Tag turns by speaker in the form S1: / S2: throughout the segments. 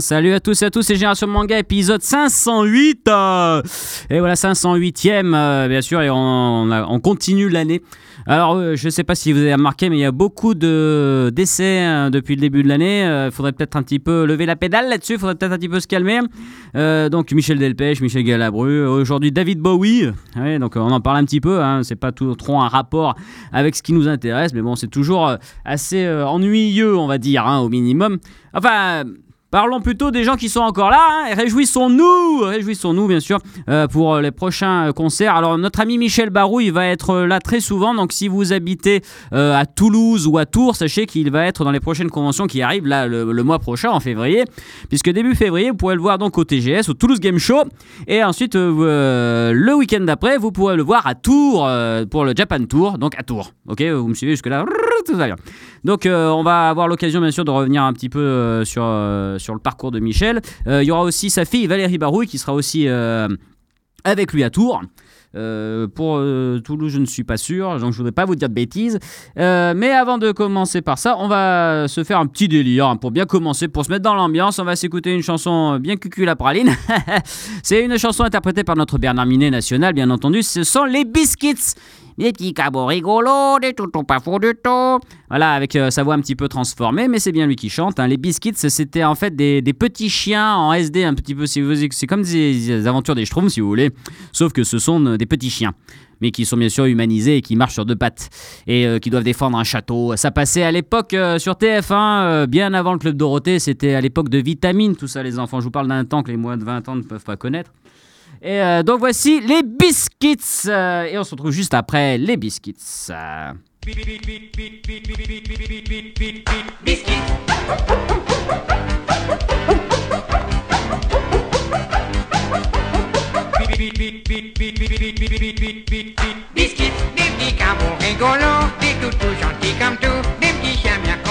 S1: Salut à tous et à tous, c'est Génération Manga épisode 508 Et voilà, 508ème, bien sûr, et on continue l'année alors, euh, je ne sais pas si vous avez remarqué, mais il y a beaucoup de d'essais hein, depuis le début de l'année. Il euh, faudrait peut-être un petit peu lever la pédale là-dessus. Il faudrait peut-être un petit peu se calmer. Euh, donc, Michel Delpech, Michel Galabru. Aujourd'hui, David Bowie. donc, on en parle un petit peu. Hein. C'est pas tout, trop un rapport avec ce qui nous intéresse, mais bon, c'est toujours assez ennuyeux, on va dire, hein, au minimum. Enfin, Parlons plutôt des gens qui sont encore là. Hein. Réjouissons-nous, réjouissons-nous bien sûr euh, pour les prochains concerts. Alors notre ami Michel Barou, il va être là très souvent. Donc si vous habitez euh, à Toulouse ou à Tours, sachez qu'il va être dans les prochaines conventions qui arrivent là le, mois prochain en février, puisque début février vous pourrez le voir donc au TGS, au Toulouse Game Show, et ensuite euh, le week-end d'après vous pourrez le voir à Tours pour le Japan Tour, donc à Tours. Ok, vous me suivez jusque là. Donc on va avoir l'occasion bien sûr de revenir un petit peu sur sur le parcours de Michel. Euh, il y aura aussi sa fille Valérie Barouille qui sera aussi euh, avec lui à Tours. Euh, pour Toulouse, je ne suis pas sûr, donc je voudrais pas vous dire de bêtises. mais avant de commencer par ça, on va se faire un petit délire hein, pour bien commencer, pour se mettre dans l'ambiance. On va s'écouter une chanson bien cucul la praline. C'est une chanson interprétée par notre Bernard Minet national, bien entendu. Ce sont les Biscuits des petits cabots rigolos, des toutons pas faux du tout. Voilà, avec euh, sa voix un petit peu transformée, mais c'est bien lui qui chante. Hein. Les Biscuits, c'était en fait des, petits chiens en SD, un petit peu, si vous c'est comme des, aventures des Schtroumpfs, si vous voulez, sauf que ce sont euh, des petits chiens mais qui sont bien sûr humanisés et qui marchent sur deux pattes et euh, qui doivent défendre un château. Ça passait à l'époque sur TF1, bien avant le Club Dorothée, c'était à l'époque de Vitamine, tout ça les enfants. Je vous parle d'un temps que les moins de 20 ans ne peuvent pas connaître. Et euh, donc voici les biscuits. Euh, et on se retrouve juste après les biscuits. Biscuits.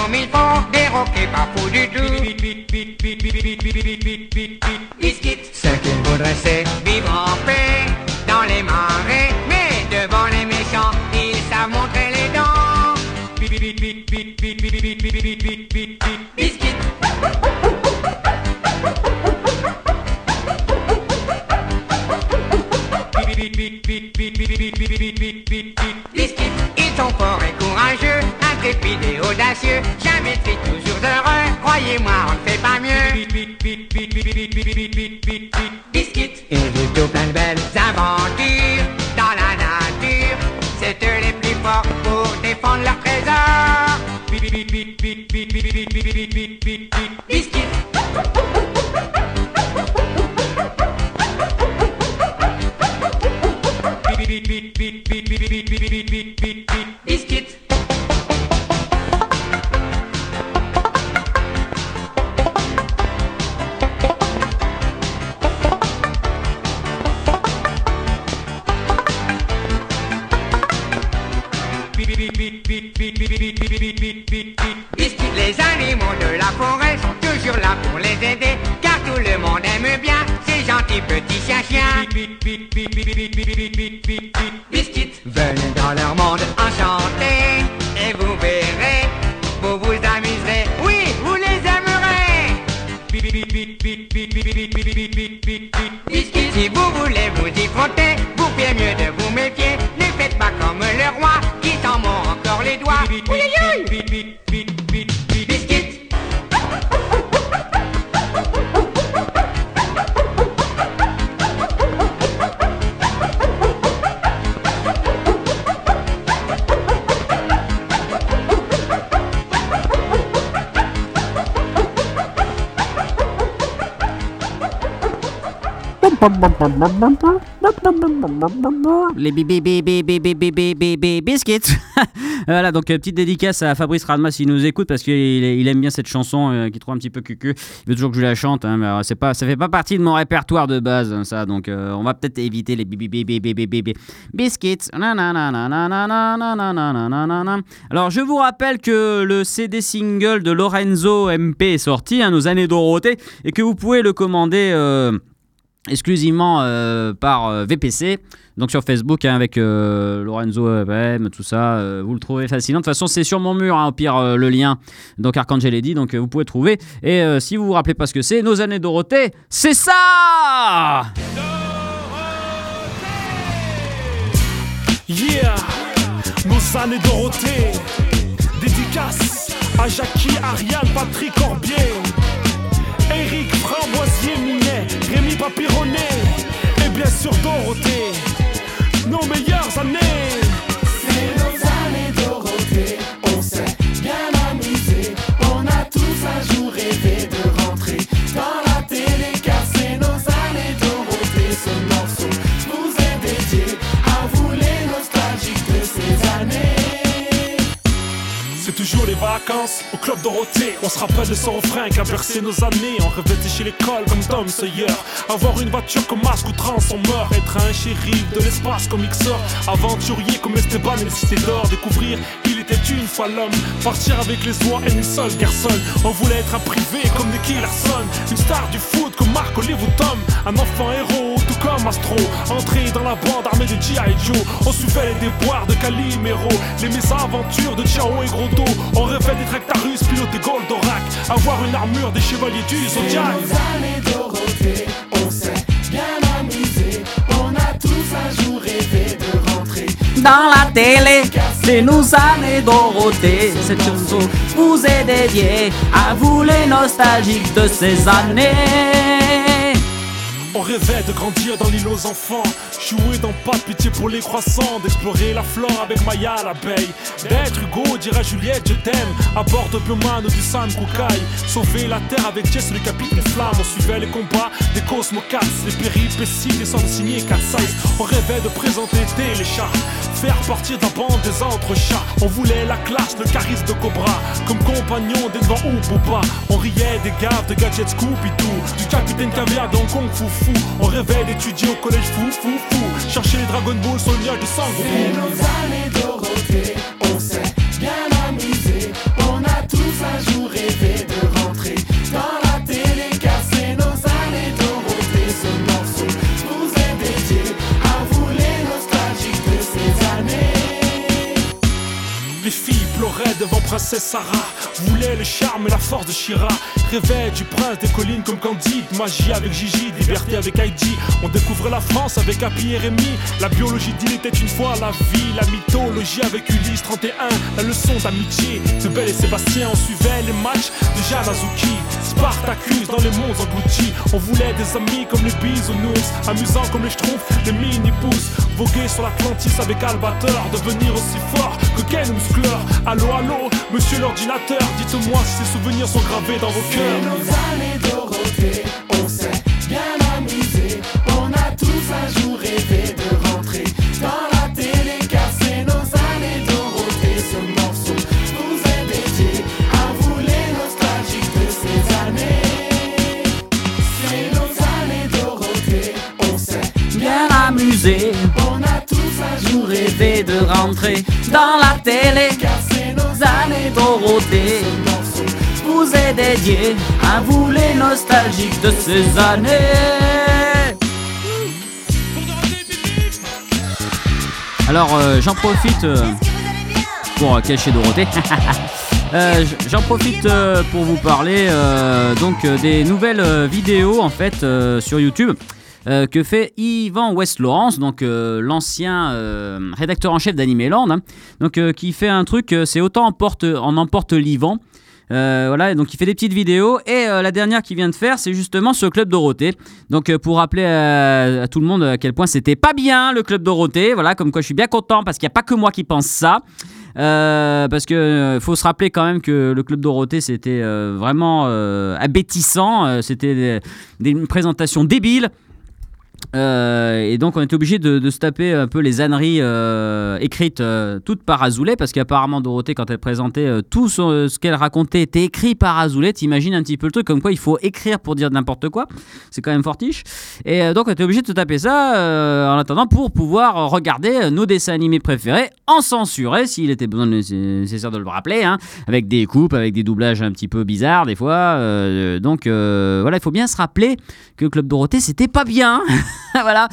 S1: Comme il faut, des roquets pas fous du tout. Biscuits, ce qu'il voudrait c'est vivre en paix dans les marais, mais devant les méchants, ils savent montrer les dents. Biscuits. Ils sont forts et courageux, intrépides et audacieux, jamais fait toujours heureux, croyez-moi, on ne fait pas mieux. Biscuit, ils vivent tout plein de belles aventures dans la nature, c'est eux les plus forts pour défendre leur trésor. Biscuit. Biscuit. Les biscuits. voilà, donc petite dédicace à Fabrice Radma s'il nous écoute parce qu'il il aime bien cette chanson euh, qu'il trouve un petit peu cucu. Il veut toujours que je la chante, hein, mais euh, c'est pas, ça fait pas partie de mon répertoire de base, hein, ça. Donc euh, on va peut-être éviter les biscuits. Alors je vous rappelle que le CD single de Lorenzo MP est sorti, hein, nos années Dorothée, et que vous pouvez le commander. Exclusivement euh, par euh, VPC. Donc sur Facebook hein, avec euh, Lorenzo FM, tout ça, vous le trouvez facilement. De toute façon, c'est sur mon mur, hein, au pire, le lien. Donc Archangel Eddy, donc vous pouvez trouver. Et si vous vous rappelez pas ce que c'est, nos années Dorothée, c'est ça
S2: Yeah, nos années Dorothée. Dédicace à Jackie, Ariane, Patrick Corbier, Eric Framboisier Rémi Papironnet, et bien sûr Dorothée. Nos meilleures années.
S3: C'est nos années Dorothée, on s'est bien amusé. On a tous un jour rêvé de rentrer dans la télé car c'est nos années Dorothée. Ce morceau vous est dédié à vous les nostalgiques de ces années.
S2: C'est toujours les vacances club. On se rappelle de son refrain qui a nos années. On rêvait chez l'école comme Tom Sawyer. Avoir une voiture comme masque ou trans. Être un shérif de l'espace comme Mixer. Aventurier comme Esteban et le Cité d'Or. Découvrir était une fois l'homme. Partir avec les oies et une seule garçonne. On voulait être un privé comme Nicky Larson. Une star du foot comme Marc Olive ou Tom. Un enfant héros tout comme Astro. Entrer dans la bande armée de G.I. Joe. On suivait les déboires de Calimero. Les mésaventures de Chao et Gros Dos. On rêvait des Tractarus, piloter Goldorak. Avoir une armure des chevaliers du Zodiac.
S3: on s'est bien amusé. On a tous un jour rêvé
S1: Dans la télé, c'est nos années Dorothée. Cette chanson vous est dédiée à vous les nostalgiques de ces années.
S2: On rêvait de grandir dans l'île aux enfants, jouer dans pas de pitié pour les croissants, d'explorer la flore avec Maya l'abeille, d'être Hugo, dire à Juliette je t'aime, à bord de Bioman ou du San Kukai, sauver la terre avec Jess le capitaine Flamme, on suivait les combats des Cosmocats, les péripéties des centres signés 4 size, on rêvait de présenter les chats, faire partir la bande des autres chats, on voulait la classe, le charisme de Cobra, comme compagnon d'Edvan ou Booba, on riait des gaffes de gadgets Scooby-Doo, du capitaine Caviar dans Kung Fu Fou, on rêvait d'étudier au collège fou fou fou, chercher les Dragon Ball nuage du sang
S3: C'est nos années Dorothée, on s'est bien amusé. On a tous un jour rêvé de rentrer dans la télé car c'est nos années Dorothée. Ce morceau vous est dédié à vous les nostalgiques de ces années.
S2: Les filles pleuraient devant Princesse Sarah, voulaient le charme et la force de Shira, rêvaient du prince des collines comme Candide, magie avec Gigi, liberté avec Heidi. On découvre la France avec Happy et Rémi, la biologie d'île était une fois la vie, la mythologie avec Ulysse 31, la leçon d'amitié de Belle et Sébastien. On suivait les matchs de Jeanne Azuki, Spartacus dans les mondes engloutis. On voulait des amis comme les bisounours, amusants comme les schtroumpfs, les mini-pousses, voguer sur l'Atlantis avec Albator, devenir aussi fort que Ken Muscleur. Allô, allô, monsieur l'ordinateur, dites-moi si ces souvenirs sont gravés dans vos cœurs.
S3: nos années Dorothée, on s'est rentrer dans la télé. car c'est nos Années Dorothée, morceau vous est dédié à vous les nostalgiques de ces années.
S1: Alors euh, j'en profite euh, pour euh, cacher Dorothée. J'en profite pour vous parler donc des nouvelles vidéos en fait sur YouTube euh, que fait Yvan West Laurence, donc euh, l'ancien euh, rédacteur en chef d'Animeland, hein, donc qui fait un truc, c'est autant en porte, en emporte l'Ivan. Euh, voilà, donc il fait des petites vidéos et la dernière qu'il vient de faire, c'est justement ce club Dorothée. Donc pour rappeler à, tout le monde à quel point c'était pas bien le club Dorothée, voilà, comme quoi je suis bien content parce qu'il n'y a pas que moi qui pense ça. Parce que faut se rappeler quand même que le club Dorothée c'était vraiment abétissant, c'était une présentation débile. Euh, et donc on était obligé de, se taper un peu les âneries euh, écrites euh, toutes par Azoulay parce qu'apparemment Dorothée quand elle présentait tout ce qu'elle racontait était écrit par Azoulay. T'imagines un petit peu le truc comme quoi il faut écrire pour dire n'importe quoi. C'est quand même fortiche. Et donc on était obligé de se taper ça en attendant pour pouvoir regarder nos dessins animés préférés en censuré s'il était nécessaire de le rappeler hein, avec des coupes, avec des doublages un petit peu bizarres des fois. Donc voilà, il faut bien se rappeler que Club Dorothée c'était pas bien. voilà.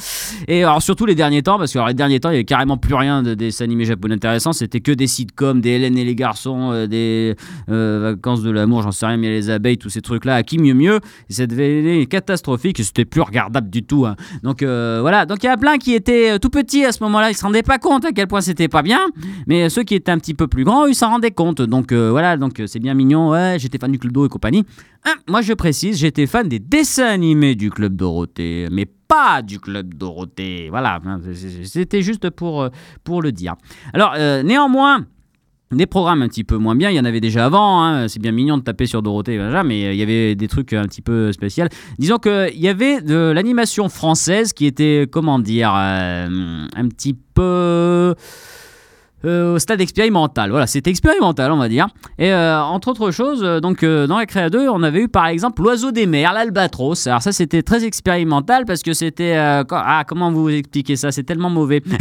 S1: Et alors surtout les derniers temps, parce que alors, les derniers temps, il y avait carrément plus rien de dessins animés japonais intéressants. C'était que des sitcoms, des Hélène et les garçons, euh, des euh, vacances de l'amour, j'en sais rien, mais les abeilles, tous ces trucs-là, à qui mieux mieux. Et ça catastrophique. C'était plus regardable du tout. hein. Donc euh, voilà. Donc il y a plein qui étaient tout petits à ce moment-là. Ils se rendaient pas compte à quel point c'était pas bien. Mais ceux qui étaient un petit peu plus grands, ils s'en rendaient compte. Donc voilà. Donc c'est bien mignon. Ouais, j'étais fan du Club d'eau et compagnie. Hein, moi, je précise, j'étais fan des dessins animés du Club Dorothée, mais pas du Club Dorothée. Voilà, c'était juste pour, euh, pour le dire. Alors, euh, néanmoins, des programmes un petit peu moins bien, il y en avait déjà avant, hein, c'est bien mignon de taper sur Dorothée, mais euh, il y avait des trucs un petit peu spéciaux. Disons qu'il y avait de l'animation française qui était, comment dire, un petit peu... euh, au stade expérimental. Voilà, c'était expérimental, on va dire. Et euh, entre autres choses, euh, donc dans la Créa 2, on avait eu par exemple l'oiseau des mers, l'albatros. Alors ça, c'était très expérimental parce que c'était ah comment vous expliquer ça? C'est tellement mauvais. Pff,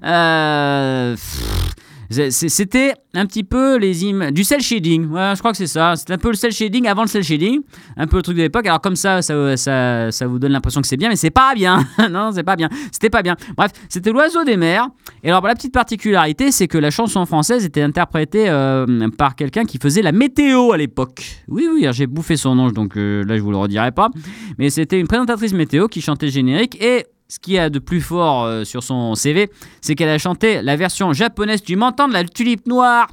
S1: c'est- c'est- C'était un petit peu les im- du cel shading. Je crois que c'est ça. C'était un peu le cel shading avant le cel shading. Un peu le truc de l'époque. Alors comme ça, ça, vous donne l'impression que c'est bien, mais c'est pas bien. non, c'est pas bien. C'était pas bien. Bref, c'était l'oiseau des mers. Et alors la petite particularité, c'est que la chanson française était interprétée euh, par quelqu'un qui faisait la météo à l'époque. Oui, oui, j'ai bouffé son nom, donc euh, là je vous le redirai pas. Mais c'était une présentatrice météo qui chantait générique et ce qu'il y a de plus fort euh, sur son CV, c'est qu'elle a chanté la version japonaise du menton de la tulipe noire.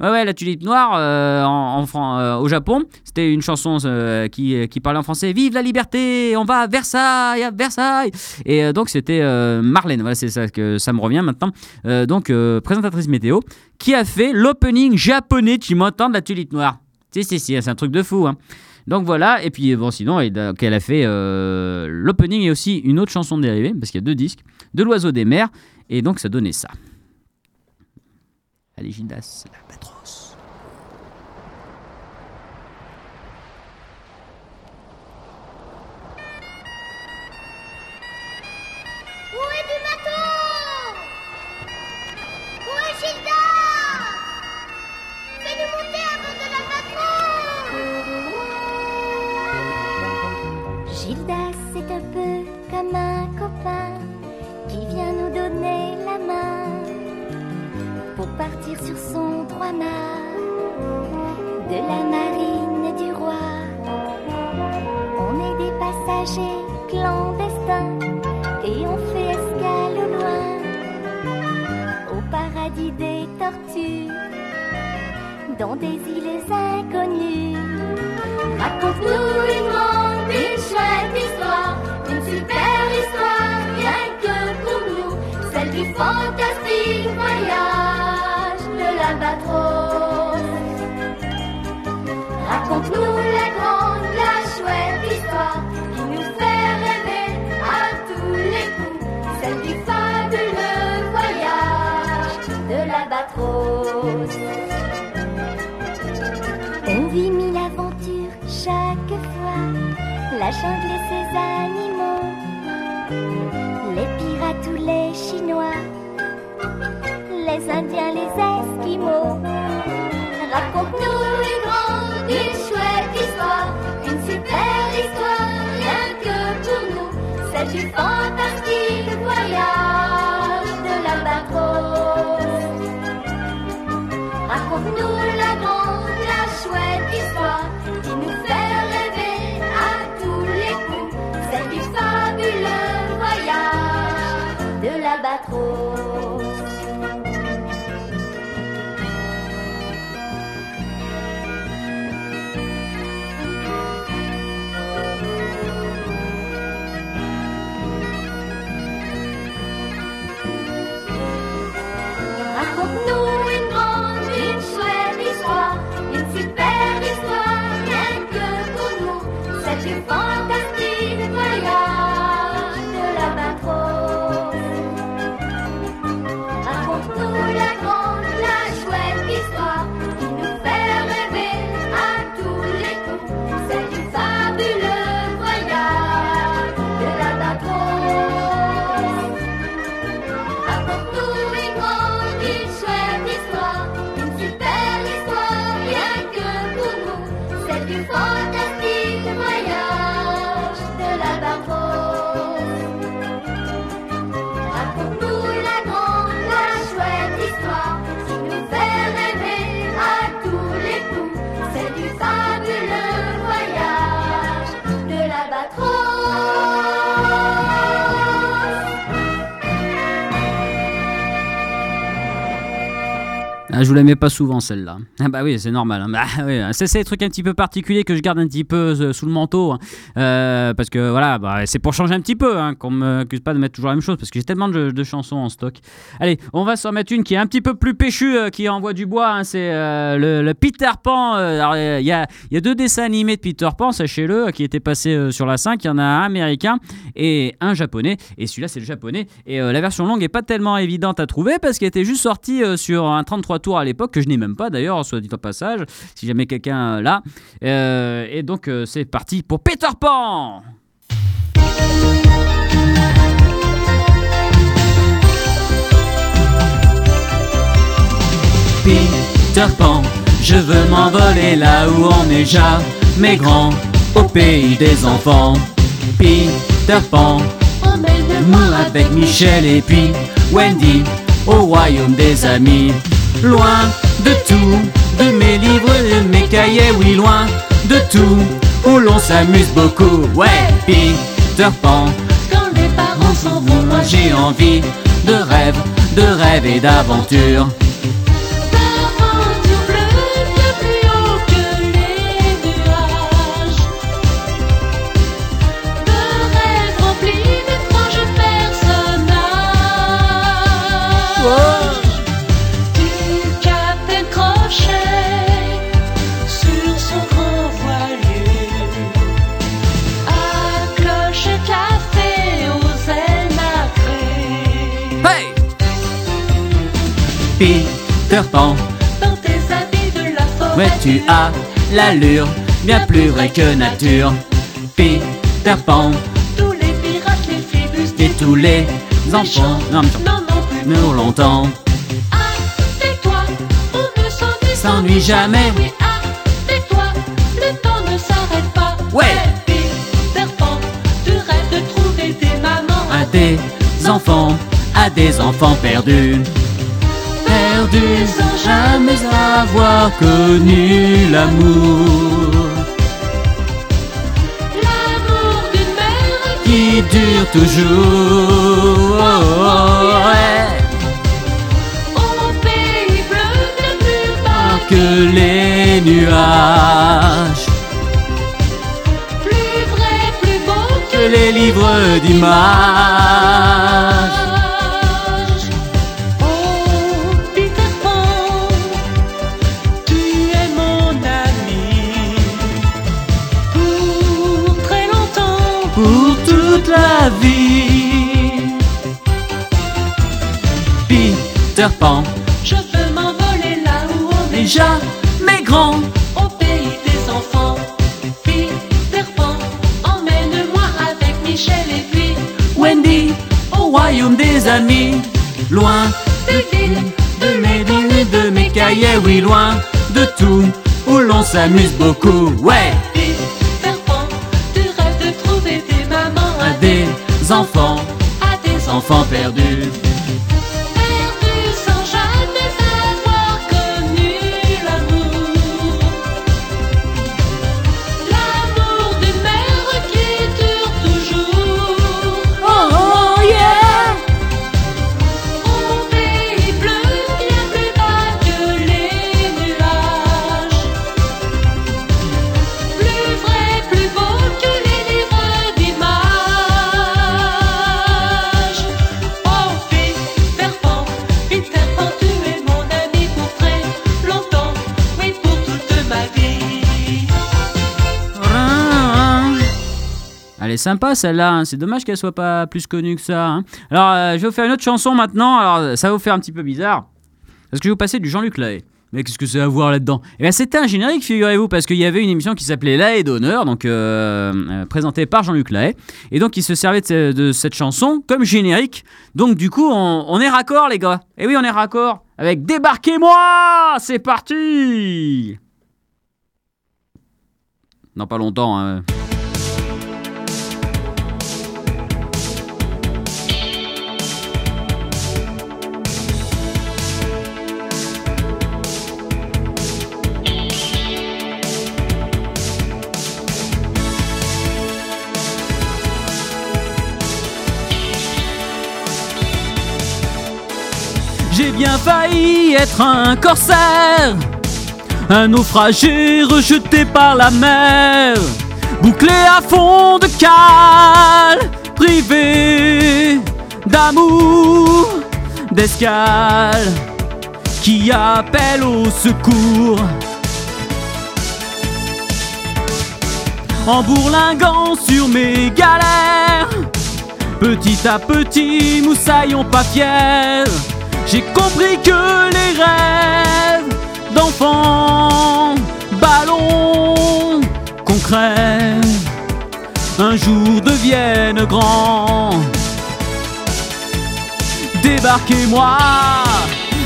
S1: Ouais, ouais, la tulipe noire euh, en, euh, au Japon, c'était une chanson qui, qui parlait en français Vive la liberté, on va à Versailles, à Versailles. Et donc c'était Marlène, voilà, c'est ça que ça me revient maintenant. Donc présentatrice météo, qui a fait l'opening japonais du menton de la tulipe noire. Si, si, si, c'est un truc de fou. Hein. Donc voilà, et puis bon, sinon, elle, a fait euh, l'opening et aussi une autre chanson dérivée, parce qu'il y a deux disques, de l'oiseau des mers, et donc ça donnait ça. Allez, Gildas.
S4: De la marine du roi. On est des passagers clandestins et on fait escale au loin au paradis des tortues dans des îles inconnues. Raconte-nous une grande, une chouette histoire, une super histoire, rien que pour nous, celle du fantastique voyage Raconte-nous la grande, la chouette histoire qui nous fait rêver à tous les coups, celle du fabuleux voyage de l'albatros. On vit mille aventures chaque fois, la jungle et ses animaux, les pirates ou les Chinois, les Indiens, les Raconte-nous une grande, une chouette histoire, une super histoire, rien que pour nous, celle du fantastique voyage de l'albatros. Raconte-nous la grande, la chouette histoire qui nous fait rêver à tous les coups, celle du fabuleux voyage de. Raconte-nous
S1: Ah, je vous la mets pas souvent celle-là. Ah bah oui, c'est normal. hein. Bah c'est des trucs un petit peu particuliers que je garde un petit peu euh, sous le manteau. hein. Euh, parce que voilà, bah, c'est pour changer un petit peu, hein, qu'on me accuse pas de mettre toujours la même chose, parce que j'ai tellement de, chansons en stock. Allez, on va s'en mettre une qui est un petit peu plus péchue, euh, qui envoie du bois. c'est le, Peter Pan. Il y, a, deux dessins animés de Peter Pan, sachez-le, qui étaient passés sur la 5. Il y en a un américain et un japonais. Et celui-là, c'est le japonais. Et la version longue est pas tellement évidente à trouver parce qu'elle était juste sortie sur un 33 tours à l'époque, que je n'ai même pas d'ailleurs, soit dit en passage, si jamais quelqu'un l'a. Euh, et donc, euh, c'est parti pour Peter Pan! Peter Pan, je veux m'envoler là où on n'est jamais grand, au pays des enfants. Peter Pan, nous avec Michel et puis Wendy, au royaume des amis. Loin de tout, de mes livres, de mes cahiers, oui, loin de tout, où l'on s'amuse beaucoup. Ouais, Peter Pan,
S5: Quand les parents s'en vont, moi
S1: j'ai envie de rêve, de rêve et d'aventure. L'allure bien plus vraie que nature. Peter Pan,
S5: tous les pirates, les phébus,
S1: et tous les enfants, Non,
S5: non plus.
S1: nous longtemps.
S5: Ah, tais-toi, on ne s'ennuie
S1: S'ennuie jamais.
S5: Oui, ah, tais-toi, le temps ne s'arrête pas.
S1: Ouais.
S5: Peter Pan, tu rêves de trouver des mamans.
S1: À des enfants, à des enfants perdus. Perdus sans jamais avoir connu l'amour.
S5: L'amour d'une mère
S1: qui dure toujours. Ouais.
S5: au pays bleu plus bas.
S1: Que les nuages,
S5: Plus vrai, plus beau que
S1: les livres d'images.
S5: Je veux m'envoler là où on est.
S1: Déjà mais grand,
S5: au pays des enfants. Peter Pan, emmène-moi avec Michel et puis
S1: Wendy, au royaume des amis, loin
S5: des villes,
S1: de mes livres, de mes cahiers, oui, loin de tout, où l'on s'amuse beaucoup, ouais,
S5: Peter Pan, tu rêves de trouver des mamans.
S1: À des enfants,
S5: à des
S1: enfants perdus. Sympa celle-là, hein. c'est dommage qu'elle soit pas plus connue que ça. hein. Alors euh, je vais vous faire une autre chanson maintenant, alors ça va vous faire un petit peu bizarre. Parce que je vais vous passer du Jean-Luc Lahaye. Mais qu'est-ce que c'est à voir là-dedans? Eh bien c'était un générique, figurez-vous, parce qu'il y avait une émission qui s'appelait Lahaye d'honneur, donc euh, euh, présentée par Jean-Luc Lahaye. Et donc il se servait de, ce- de cette chanson comme générique. Donc du coup on, est raccord les gars. Et oui on est raccord avec Débarquez-moi C'est parti Non pas longtemps. hein. Bien failli être un corsaire, un naufragé rejeté par la mer, bouclé à fond de cale, privé d'amour, d'escale, qui appelle au secours. En bourlinguant sur mes galères, petit à petit, moussaillons pas fiers. J'ai compris que les rêves d'enfants, ballons concrets, un jour deviennent grands. Débarquez-moi,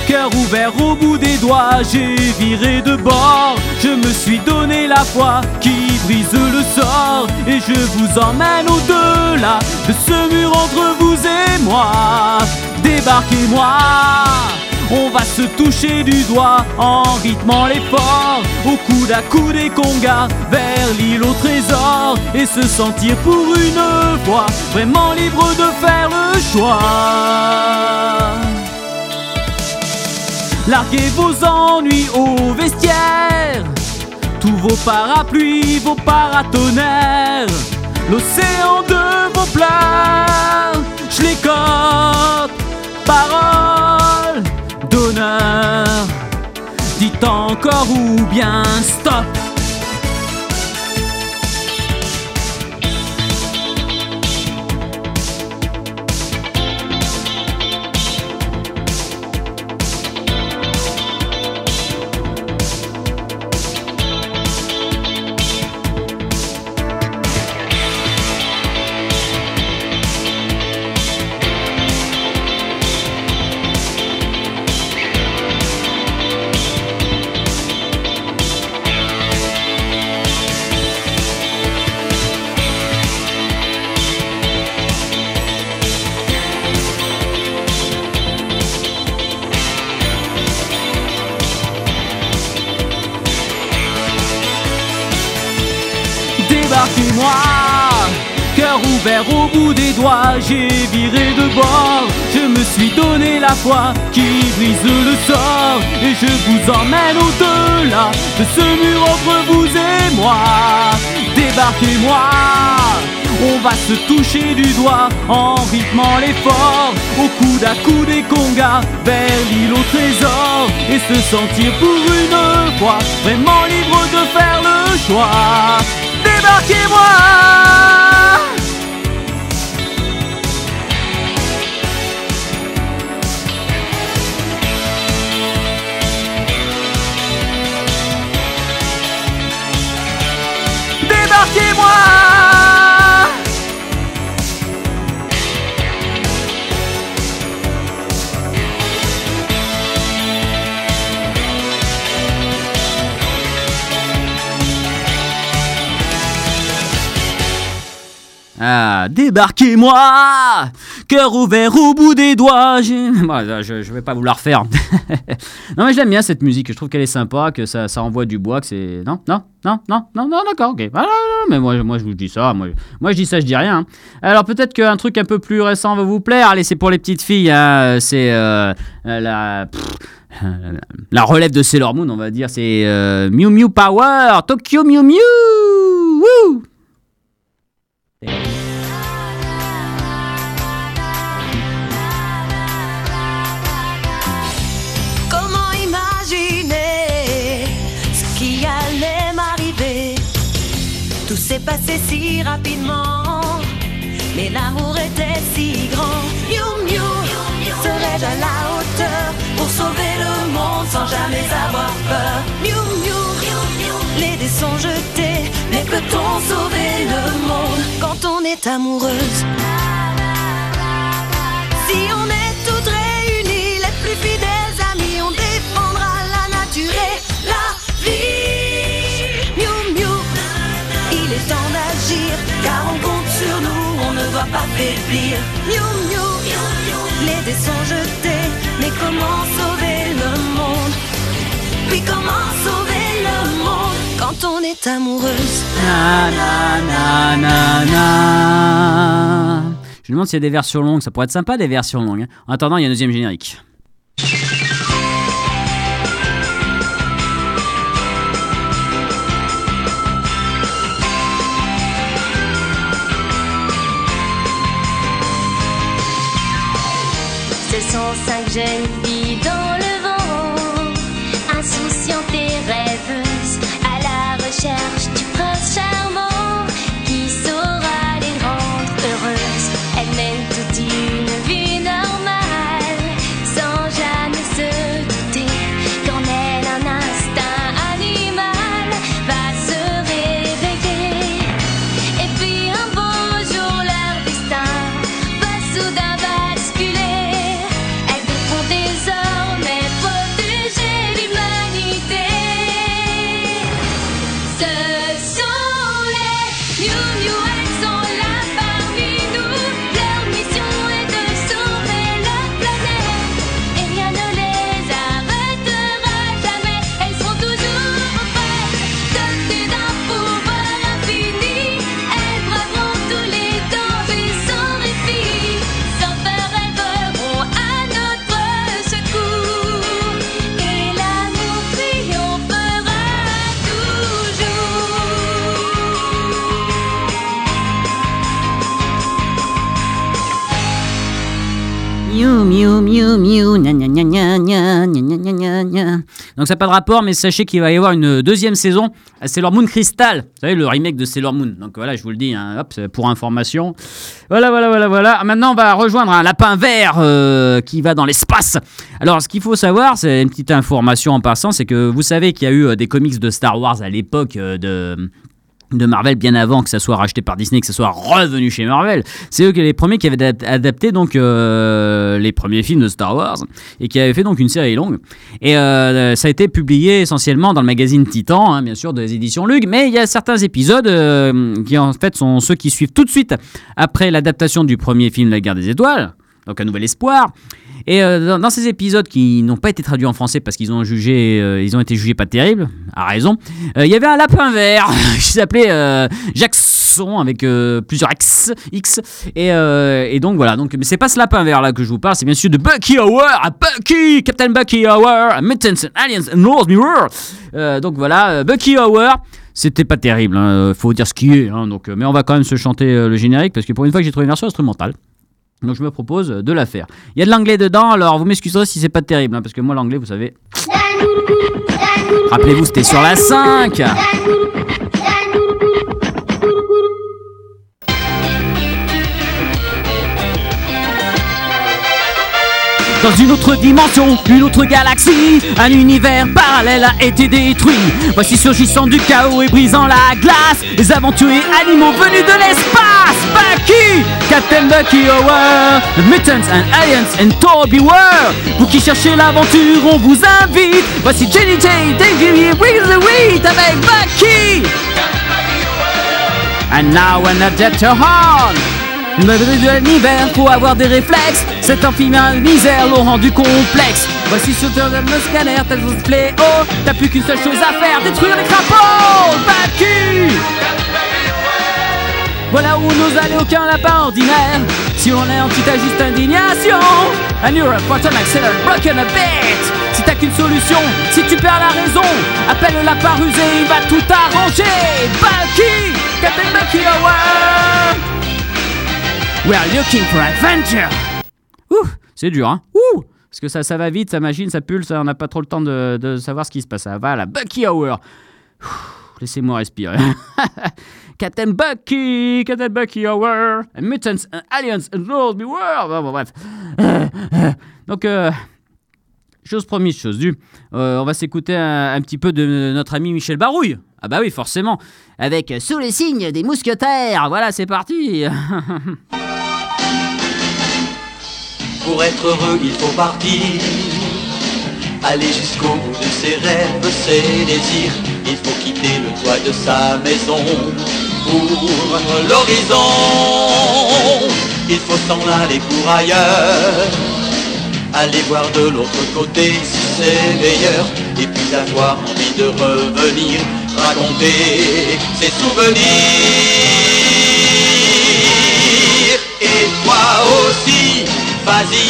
S1: cœur ouvert au bout des doigts, j'ai viré de bord. Je me suis donné la foi qui brise le sort et je vous emmène au-delà de ce mur entre vous et moi. Débarquez-moi, on va se toucher du doigt en rythmant l'effort, au coude à coude des congas vers l'île au trésor. Et se sentir pour une fois vraiment libre de faire le choix. Larguez vos ennuis au vestiaire, tous vos parapluies, vos paratonnerres, l'océan de vos pleurs, je les cote, parole d'honneur. Dites encore ou bien stop. Au bout des doigts, j'ai viré de bord. Je me suis donné la foi qui brise le sort et je vous emmène au-delà de ce mur entre vous et moi. Débarquez-moi, on va se toucher du doigt en rythmant l'effort, au coude à coude des congas vers l'île au trésor et se sentir pour une fois vraiment libre de faire le choix. Débarquez-moi Débarquez-moi. Ah, débarquez-moi Cœur ouvert au bout des doigts. là, je, vais pas vous la non, mais je l'aime bien cette musique. Je trouve qu'elle est sympa, que ça, envoie du bois, que c'est. Non, non, non, non, non, non, d'accord, ok. Ah, mais moi, moi, je vous dis ça. Moi, moi, je dis ça, je dis rien. hein. Alors, peut-être qu'un truc un peu plus récent va vous plaire. Allez, c'est pour les petites filles. hein. C'est euh, la. pff, la relève de Sailor Moon, on va dire, c'est euh, Mew Mew Power, Tokyo Mew Mew
S5: si rapidement, mais l'amour était si grand. Miu Miu, serais-je à la hauteur pour sauver le monde sans jamais avoir peur? Les dés sont jetés, mais peut-on sauver le monde quand on est amoureuse? Si on est toutes réunies, les plus fidèles amis, on défendra la nature et la vie. Nous, on ne doit pas faiblir. Miu miu, les dés sont jetés, mais comment sauver le monde? Puis comment sauver le monde? Quand on est amoureuse
S1: Na, na, na, na, na. Je me demande s'il y a des versions longues. Ça pourrait être sympa des versions longues. hein. En attendant, il y a un deuxième générique. Donc ça n'a pas de rapport, mais sachez qu'il va y avoir une deuxième saison à Sailor Moon Crystal. Vous savez, le remake de Sailor Moon. Donc voilà, je vous le dis, hein, hop, pour information. Voilà, voilà, voilà, voilà. Maintenant, on va rejoindre un lapin vert euh, qui va dans l'espace. Alors, ce qu'il faut savoir, c'est une petite information en passant, c'est que vous savez qu'il y a eu euh, des comics de Star Wars à l'époque euh, de de Marvel bien avant que ça soit racheté par Disney, que ça soit revenu chez Marvel. C'est eux qui les premiers qui avaient adap- adapté donc euh, les premiers films de Star Wars et qui avaient fait donc une série longue. Et euh, ça a été publié essentiellement dans le magazine Titan, hein, bien sûr, des éditions Lug. Mais il y a certains épisodes euh, qui en fait sont ceux qui suivent tout de suite après l'adaptation du premier film La Guerre des Étoiles, donc Un Nouvel Espoir. Et euh, dans, ces épisodes qui n'ont pas été traduits en français parce qu'ils ont jugé, euh, ils ont été jugés pas terribles, à raison, euh, il y avait un lapin vert qui s'appelait Jackson avec plusieurs X, X et, donc voilà. Donc, mais c'est pas ce lapin vert là que je vous parle, c'est bien sûr de Bucky Hour, à Bucky, Captain Bucky Hour, à Mutants and Aliens and North Mirror. Donc voilà, Bucky Hour. C'était pas terrible, hein, faut dire ce qui est. hein, donc, mais on va quand même se chanter le générique parce que pour une fois j'ai trouvé une version instrumentale. Donc je me propose de la faire. Il y a de l'anglais dedans, alors vous m'excuserez si c'est pas terrible, hein, parce que moi l'anglais, vous savez. Rappelez-vous, c'était sur la 5 Dans une autre dimension, une autre galaxie, un univers parallèle a été détruit. Voici surgissant du chaos et brisant la glace, les aventuriers animaux venus de l'espace. Bucky, Captain Bucky Hour, the Mutants and Aliens and Toby Ware. Vous qui cherchez l'aventure, on vous invite. Voici Jenny J, Davey, Will the Wheat avec Bucky. And now another turn Œuvre de l'univers, faut avoir des réflexes. Cet amphibien misère l'ont rendu complexe. Voici sur ton le scanner, t'as le fléau. T'as plus qu'une seule chose à faire, détruire les crapauds. Battu Voilà où nous allait aucun lapin ordinaire. Si on est anti, t'as juste indignation. And you're a button accelerator broken a bit. Si t'as qu'une solution, si tu perds la raison, appelle le lapin rusé, il va tout arranger. Bucky, Captain Hour. We are looking for adventure. Ouh, c'est dur, hein. Ouh, parce que ça, ça va vite, ça machine, ça pulse, on n'a pas trop le temps de, de savoir ce qui se passe. Ça va, la Bucky Hour. Laissez-moi respirer. Captain Bucky, Captain Bucky Hour, and Mutants, and Aliens, and World Beware. Bon, bon, bref. Donc, euh, chose promise, chose due. Euh, on va s'écouter un, un petit peu de notre ami Michel Barouille. Ah bah oui, forcément. Avec euh, Sous les signes des mousquetaires. Voilà, c'est parti.
S6: Pour être heureux, il faut partir. Aller jusqu'au bout de ses rêves, ses désirs. Il faut quitter le toit de sa maison pour l'horizon. Il faut s'en aller pour ailleurs. Aller voir de l'autre côté si c'est meilleur. Et puis avoir envie de revenir raconter ses souvenirs. Et toi aussi, vas-y,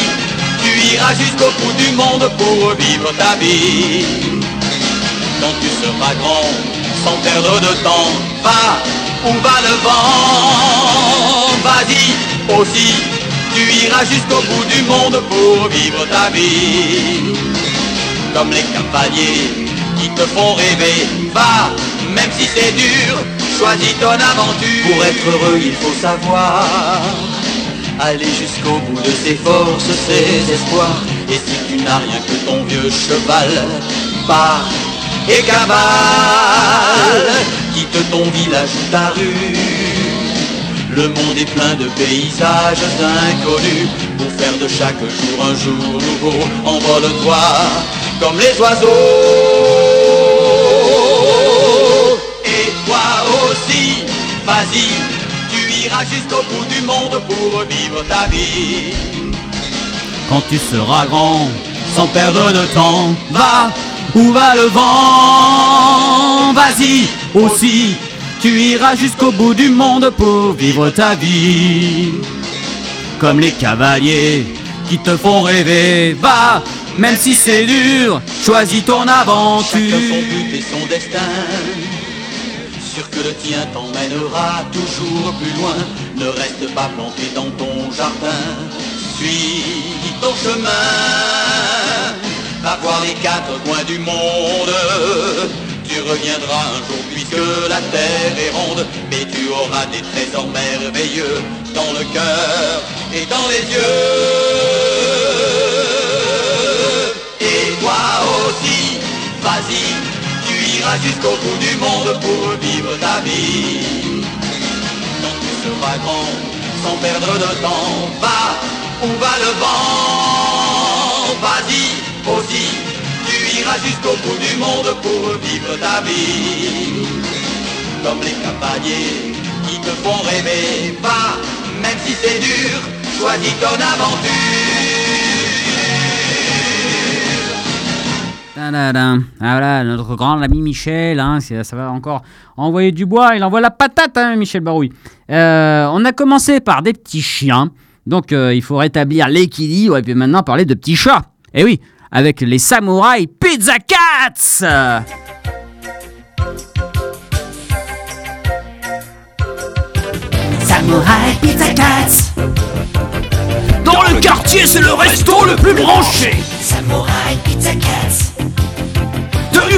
S6: tu iras jusqu'au bout du monde pour vivre ta vie. Quand tu seras grand, sans perdre de temps, va où va le vent. Vas-y aussi, tu iras jusqu'au bout du monde pour vivre ta vie. Comme les cavaliers qui te font rêver, va, même si c'est dur, choisis ton aventure. Pour être heureux, il faut savoir aller jusqu'au bout de ses forces, ses espoirs. Et si tu n'as rien que ton vieux cheval, pars et cavale, quitte ton village ou ta rue. Le monde est plein de paysages inconnus Pour faire de chaque jour un jour nouveau Envole-toi comme les oiseaux Et toi aussi, vas-y jusqu'au bout du monde pour vivre ta vie
S1: Quand tu seras grand, sans perdre de temps, va où va le vent? Vas-y aussi, tu iras jusqu'au bout du monde pour vivre ta vie. Comme les cavaliers qui te font rêver, va, même si c'est dur, choisis ton
S6: Chacun son
S1: aventure.
S6: but et son destin Sûr que le tien t'emmènera toujours plus loin. Ne reste pas planté dans ton jardin. Suis ton chemin. Va voir les quatre coins du monde. Tu reviendras un jour puisque la terre est ronde. Mais tu auras des trésors merveilleux Dans le cœur et dans les yeux. Et toi aussi, vas-y iras jusqu'au bout du monde pour vivre ta vie. Quand tu seras grand, sans perdre de temps. Va, où va le vent? Vas-y aussi, tu iras jusqu'au bout du monde pour vivre ta vie. Comme les cavaliers qui te font rêver. Va, même si c'est dur, choisis ton aventure
S1: voilà, notre grand ami Michel, hein, ça va encore envoyer du bois, il envoie la patate, hein, Michel Barouille. Euh, on a commencé par des petits chiens, donc euh, il faut rétablir l'équilibre et puis maintenant parler de petits chats. Et oui, avec les samouraïs Pizza Cats.
S3: Samouraï Pizza Cats.
S1: Dans le quartier, c'est le resto le plus branché
S3: Samouraï Pizza Cats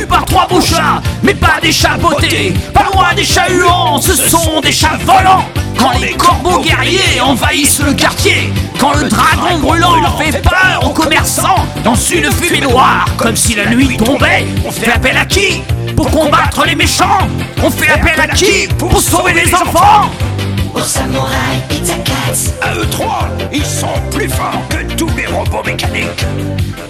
S1: par trois beaux chats, mais pas des chats bottés, pas loin des chats huants, ce sont des chats volants. Quand les corbeaux guerriers envahissent le quartier, quand le dragon brûlant fait peur aux commerçants, dans une fumée noire, comme si la nuit tombait, on fait appel à qui? Pour combattre les méchants On fait appel à qui? Pour sauver les enfants
S3: Au Samouraï Pizza Cats
S7: À eux trois, ils sont plus forts que tous les robots mécaniques.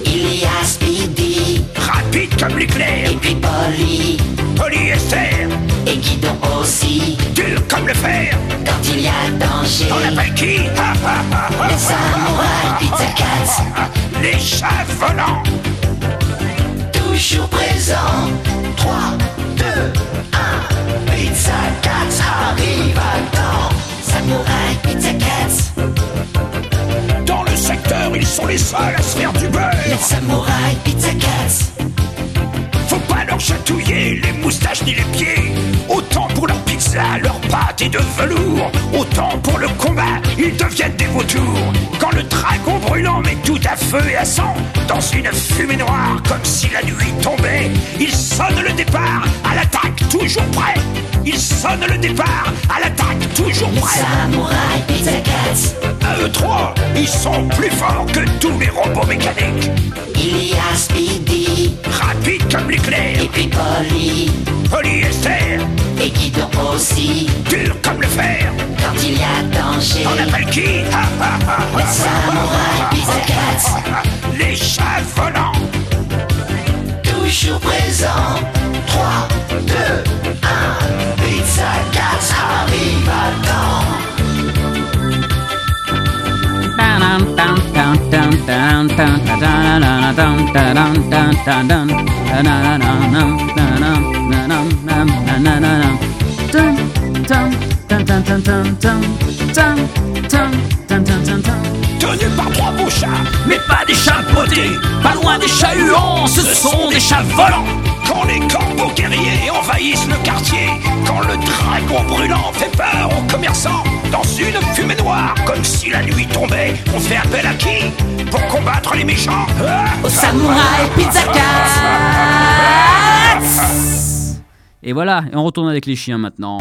S3: Il y a Speedy.
S7: Rapides comme l'éclair,
S3: et puis Polly.
S7: Polyester,
S3: et Guidon aussi.
S7: Durs comme le fer.
S3: Quand il y a danger.
S7: On appelle qui? Ha, ha, ha, ha,
S3: Les Samouraï Pizza Cats
S7: Les chats volants.
S3: Toujours présent. 3, 2, 1 Pizza Cats arrive à temps Samouraï Pizza Cats
S7: Dans le secteur, ils sont les seuls à se faire du
S3: Les
S7: beurre.
S3: Samouraï Pizza Cats
S7: Faut pas leur chatouiller les moustaches ni les pieds. Autant pour leur pizza, leur pâte est de velours. Autant pour le combat, ils deviennent des vautours. Quand le dragon brûlant met tout à feu et à sang, dans une fumée noire, comme si la nuit tombait, ils sonnent le départ à l'attaque, toujours prêt. Ils sonnent le départ à l'attaque, toujours prêt.
S3: Samouraï Pizza Cats
S7: eux trois, ils sont plus forts que tous les robots mécaniques.
S3: Il y a Speedy
S7: Rapides comme l'éclair,
S3: et puis Polly.
S7: Polyester,
S3: et Guidon aussi.
S7: Durs comme le fer.
S3: Quand il y a danger.
S7: On appelle qui?
S3: Les Samouraï Pizza Cats
S7: Les chats volants.
S3: Toujours présent 3, 2, 1 Pizza Cats arrive à temps
S7: Tenus par trois beaux chats.
S1: Mais pas des chats bottés, pas loin des chats huants, ce sont des chats volants.
S7: Quand les corbeaux guerriers envahissent le quartier, quand le dragon brûlant fait peur aux commerçants, dans une fumée noire, comme si la nuit tombait, on fait appel à qui Pour combattre les méchants? Ah
S5: Au samouraï pizza cat
S1: Et voilà, et on retourne avec les chiens maintenant.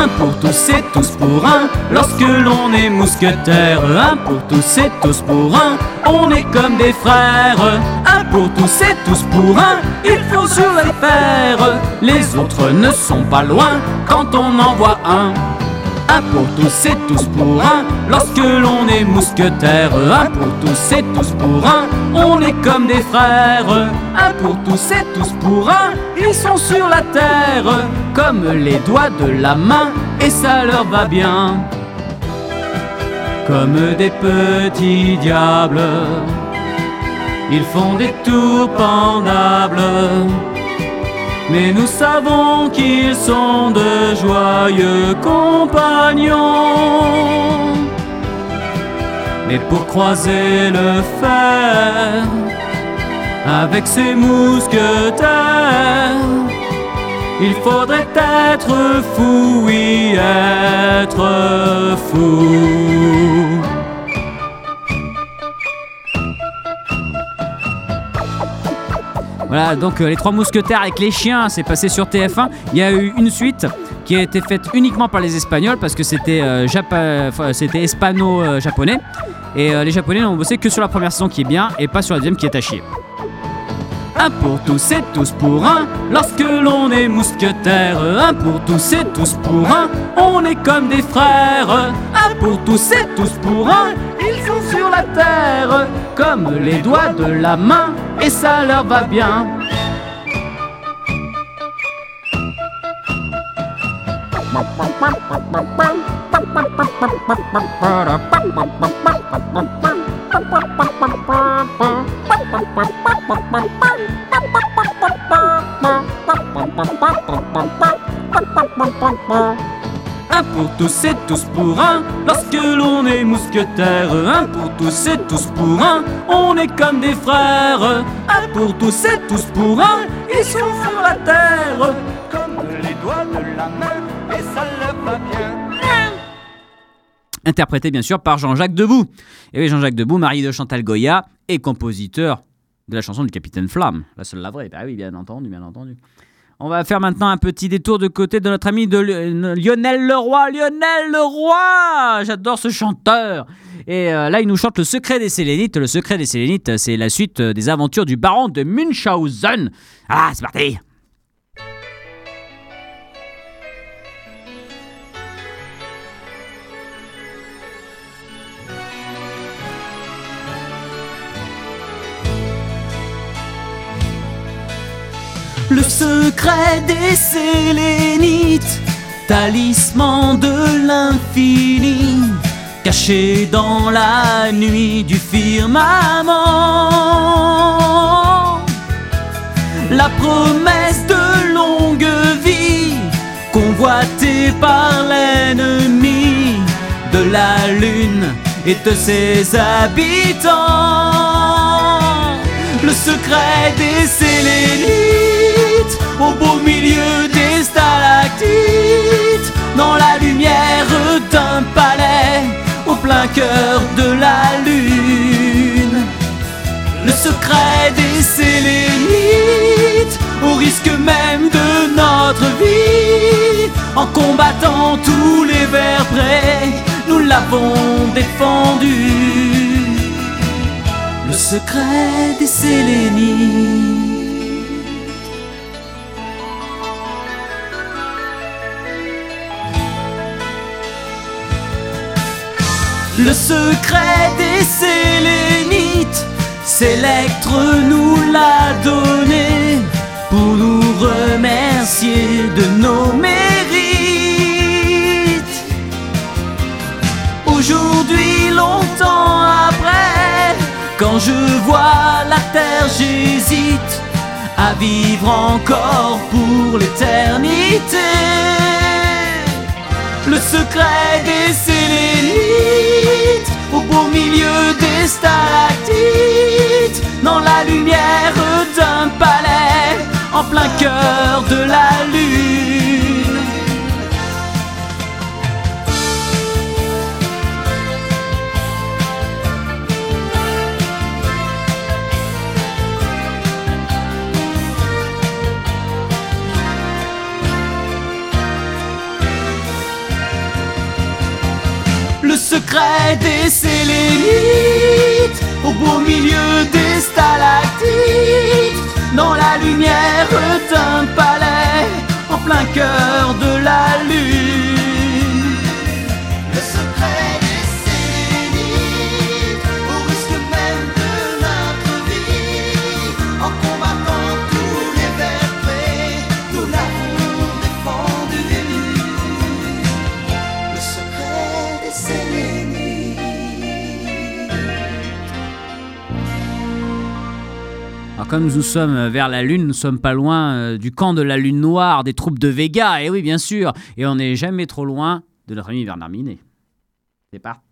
S1: Un pour tous et tous pour un, lorsque l'on est mousquetaire. Un pour tous et tous pour un, on est comme des frères. Un pour tous et tous pour un, il faut sur les faire. Les autres ne sont pas loin quand on en voit un. Un pour tous et tous pour un, lorsque l'on est mousquetaire. Un pour tous et tous pour un, on est comme des frères. Un pour tous et tous pour un, ils sont sur la terre, comme les doigts de la main, et ça leur va bien. Comme des petits diables, ils font des tours pendables. Mais nous savons qu'ils sont de joyeux compagnons. Mais pour croiser le fer avec ses mousquetaires, il faudrait être fou, oui, être fou. Voilà, donc euh, les trois mousquetaires avec les chiens, c'est passé sur TF1. Il y a eu une suite qui a été faite uniquement par les Espagnols parce que c'était euh, c'était hispano-japonais. Et euh, les Japonais n'ont bossé que sur la première saison qui est bien et pas sur la deuxième qui est à chier. Un pour tous et tous pour un, lorsque l'on est mousquetaire. Un pour tous et tous pour un, on est comme des frères. Un pour tous et tous pour un, ils sont sur la terre, comme les doigts de la main, et ça leur va bien. Un pour tous et tous pour un, lorsque l'on est mousquetaire. Un pour tous et tous pour un, on est comme des frères. Un pour tous et tous pour un, ils sont sur la terre, comme les doigts de la main, Interprété bien sûr par Jean-Jacques Debout. Et oui, Jean-Jacques Debout, mari de Chantal Goya et compositeur de la chanson du Capitaine Flamme. La seule la vraie, bah oui, bien entendu, bien entendu. On va faire maintenant un petit détour de côté de notre ami de Li- Lionel Leroy. Lionel Leroy J'adore ce chanteur. Et euh, là, il nous chante Le secret des Sélénites. Le secret des Sélénites, c'est la suite euh, des aventures du baron de Munchausen. Ah, c'est parti secret des Sélénites, talisman de l'infini, caché dans la nuit du firmament. La promesse de longue vie, convoitée par l'ennemi de la lune et de ses habitants. Le secret des Sélénites, au beau milieu des stalactites, dans la lumière d'un palais, au plein cœur de la lune. Le secret des Sélénites, au risque même de notre vie, en combattant tous les verbrés, nous l'avons défendu. Le secret des Sélénites. Le secret des Sélénites, Sélectre nous l'a donné pour nous remercier de nos mérites. Aujourd'hui, longtemps après, quand je vois la terre, j'hésite à vivre encore pour l'éternité. Le secret des Sélénites, milieu des stalactites, dans la lumière d'un palais, en plein cœur de la lune. Secret des sélénites Au beau milieu des stalactites. Dans la lumière d'un palais En plein cœur de la lune. Le secret comme nous sommes vers la Lune, nous sommes pas loin euh, du camp de la Lune Noire des troupes de Vega, et oui bien sûr, et on n'est jamais trop loin de notre ami Bernard Minet. C'est parti.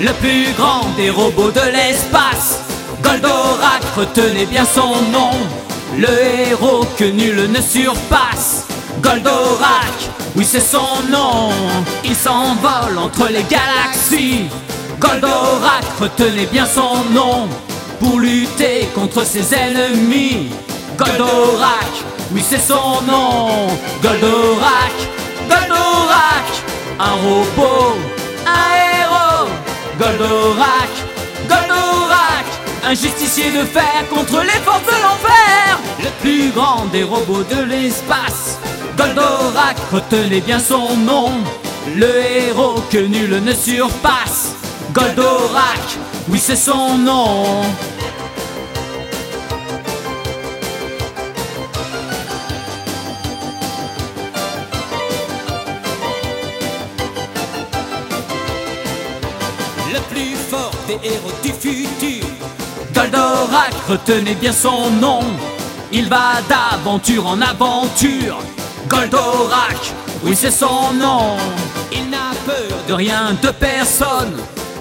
S1: Le plus grand des robots de l'espace, Goldorak, retenez bien son nom. Le héros que nul ne surpasse, Goldorak, oui c'est son nom. Il s'envole entre les galaxies. Goldorak, retenez bien son nom. Pour lutter contre ses ennemis, Goldorak, oui c'est son nom. Goldorak, Goldorak, un robot, un héros. Goldorak, un justicier de fer contre les forces de l'enfer. Le plus grand des robots de l'espace. Goldorak, retenez bien son nom. Le héros que nul ne surpasse. Goldorak, oui c'est son nom. le plus fort des héros du futur. Goldorak, retenez bien son nom. Il va d'aventure en aventure. Goldorak, oui c'est son nom. Il n'a peur de rien, de personne.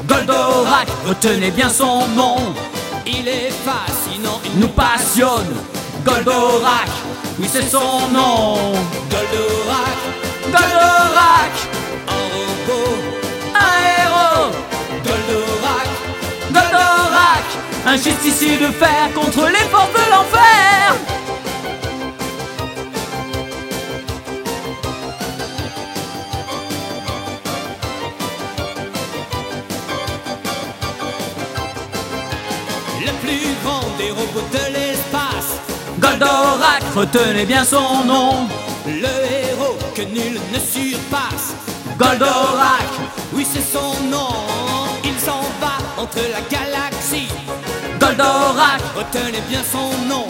S1: Goldorak, retenez bien son nom. Il est fascinant, il nous passionne. Goldorak, oui c'est son nom. Goldorak, Goldorak, Un justicier de fer contre les forces de l'enfer. Le plus grand des robots de l'espace, Goldorak, retenez bien son nom. Le héros que nul ne surpasse, Goldorak, oui c'est son nom. Il s'en va entre la galaxie. Goldorak, retenez bien son nom.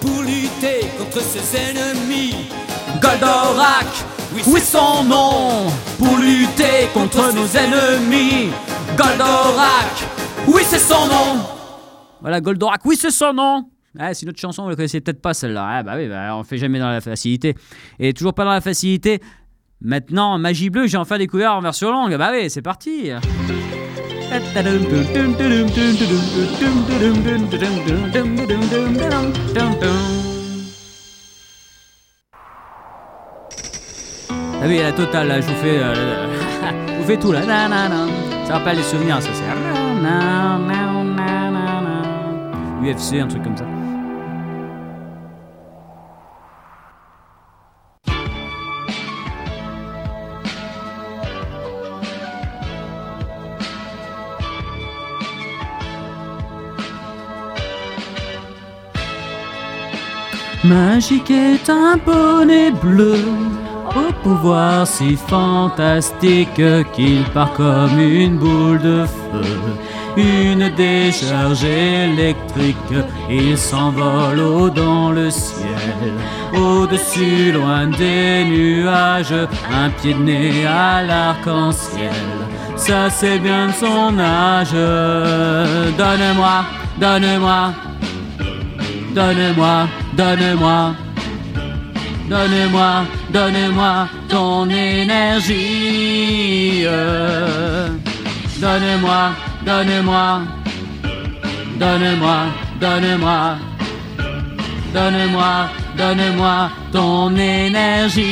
S1: Pour lutter contre ses ennemis. Goldorak, oui c'est son nom. Pour lutter contre nos ennemis. Goldorak, oui c'est son nom. Voilà, Goldorak, oui c'est son nom. Ah, c'est une autre chanson, vous la connaissez peut-être pas celle-là. Ah bah oui, bah, on fait jamais dans la facilité. Et toujours pas dans la facilité. Maintenant, Magie Bleue, j'ai enfin découvert en version longue. Bah oui, c'est parti. Ah oui, la totale, là, je vous fais, euh, je vous fais tout là. Na, na, na. Ça rappelle les souvenirs, ça c'est. UFC, un truc comme ça. Magique est un bonnet bleu au pouvoir si fantastique qu'il part comme une boule de feu. Une décharge électrique, il s'envole haut dans le ciel. Au-dessus, loin des nuages, un pied de nez à l'arc-en-ciel. ça c'est bien de son âge. Donne-moi, donne-moi, donne-moi, donne-moi. Donne-moi, donne-moi ton énergie. Donne-moi, donne-moi, donne-moi, donne-moi, donne-moi, donne-moi ton énergie.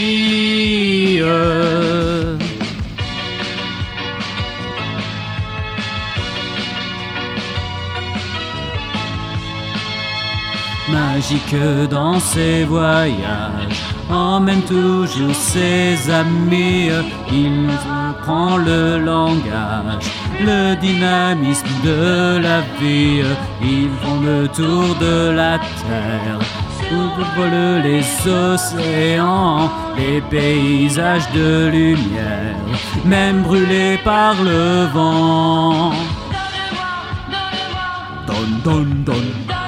S1: Magique dans ses voyages, emmène toujours ses amis. Il nous apprend le langage, le dynamisme de la vie. Ils font le tour de la terre, volent les océans, les paysages de lumière, même brûlés par le vent. Don, don, don.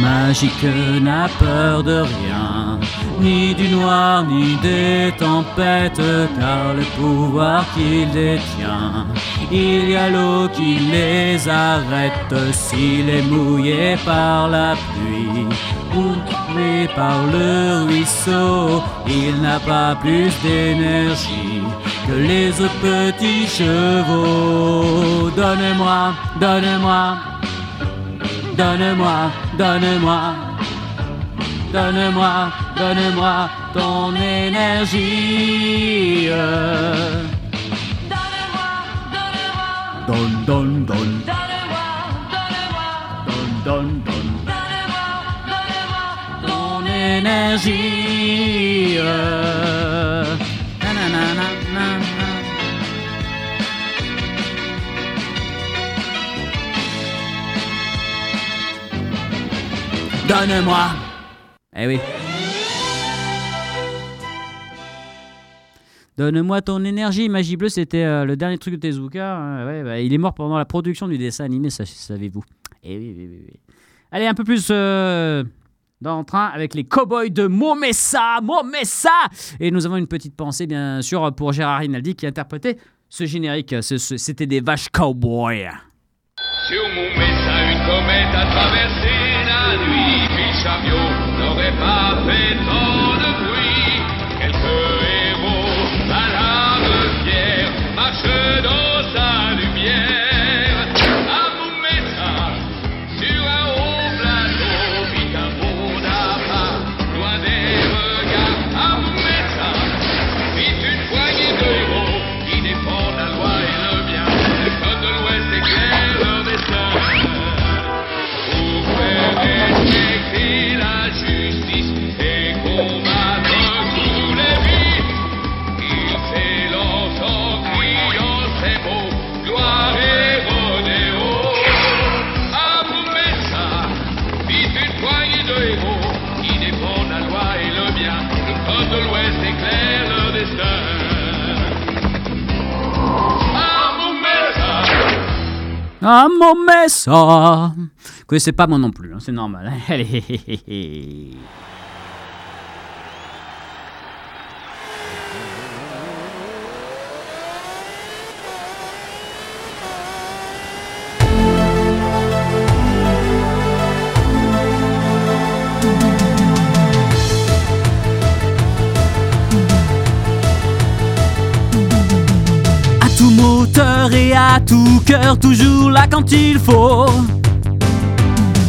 S1: Magique n'a peur de rien, ni du noir, ni des tempêtes, car le pouvoir qu'il détient, il y a l'eau qui les arrête s'il est mouillé par la pluie ou par le ruisseau. Il n'a pas plus d'énergie que les autres petits chevaux. Donne-moi, donne-moi. Donne-moi, donne-moi, donne-moi, donne-moi ton énergie. Donne, donne, donne. Donne, donne, donne. Ton énergie. Donne-moi. Eh oui. Donne-moi ton énergie. Magie Bleue, c'était euh, le dernier truc de Tezuka. hein. Ouais, bah, il est mort pendant la production du dessin animé, ça, savez-vous. Eh oui, oui, oui, oui. Allez, un peu plus euh, dans le train avec les cowboys de Momessa. Momessa Et nous avons une petite pensée, bien sûr, pour Gérard Rinaldi qui interprétait ce générique. Ce- ce- C'était des vaches cowboys.
S8: Sur mon messa, une comète a traversé chariot n'aurait pas fait tant
S1: Ah, Momessa Vous connaissez pas moi non plus, hein, c'est normal. Allez. Et à tout cœur, toujours là quand il faut.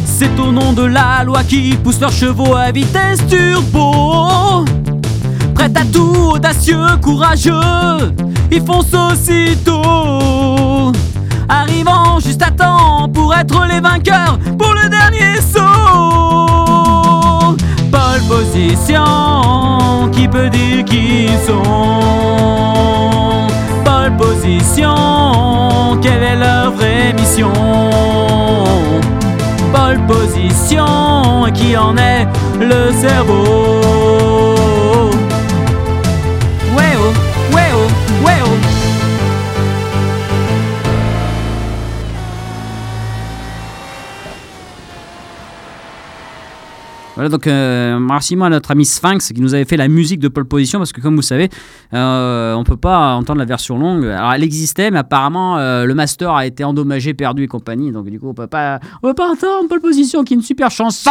S1: C'est au nom de la loi qui pousse leurs chevaux à vitesse turbo. Prêt à tout, audacieux, courageux, ils foncent aussitôt. Arrivant juste à temps pour être les vainqueurs pour le dernier saut. Pole position, qui peut dire qui sont? Position, quelle est leur vraie mission? Pole position, qui en est le cerveau? Voilà, donc euh, remerciement à notre ami Sphinx qui nous avait fait la musique de Pole Position parce que comme vous savez, euh, on peut pas entendre la version longue. Alors elle existait, mais apparemment euh, le master a été endommagé, perdu et compagnie. Donc du coup, on peut pas, on peut pas entendre Pole Position qui est une super chanson.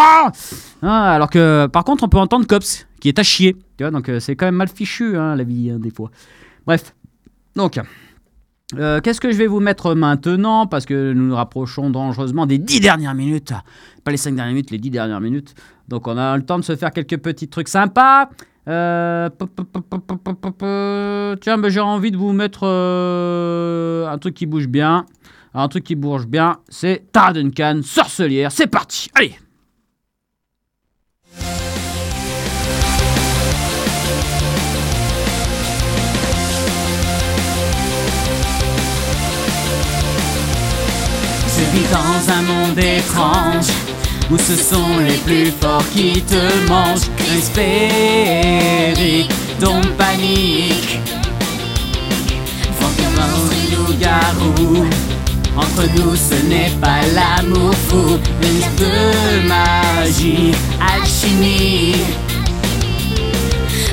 S1: Ah, alors que par contre, on peut entendre Cops qui est à chier. Tu vois, donc euh, c'est quand même mal fichu hein, la vie hein, des fois. Bref, donc. euh, Qu'est-ce que je vais vous mettre maintenant? Parce que nous nous rapprochons dangereusement des 10 dernières minutes. Pas les 5 dernières minutes, les 10 dernières minutes. Donc on a le temps de se faire quelques petits trucs sympas. Euh, Tiens, ben, j'ai envie de vous mettre euh, un truc qui bouge bien. Un truc qui bouge bien, c'est Tara Duncan, sorcelière. C'est parti, allez Je vis dans un monde étrange où ce sont les plus forts qui te mangent. Hystérique, donc panique. Loup-garou. Entre nous, ce n'est pas l'amour fou, mais de magie, alchimie.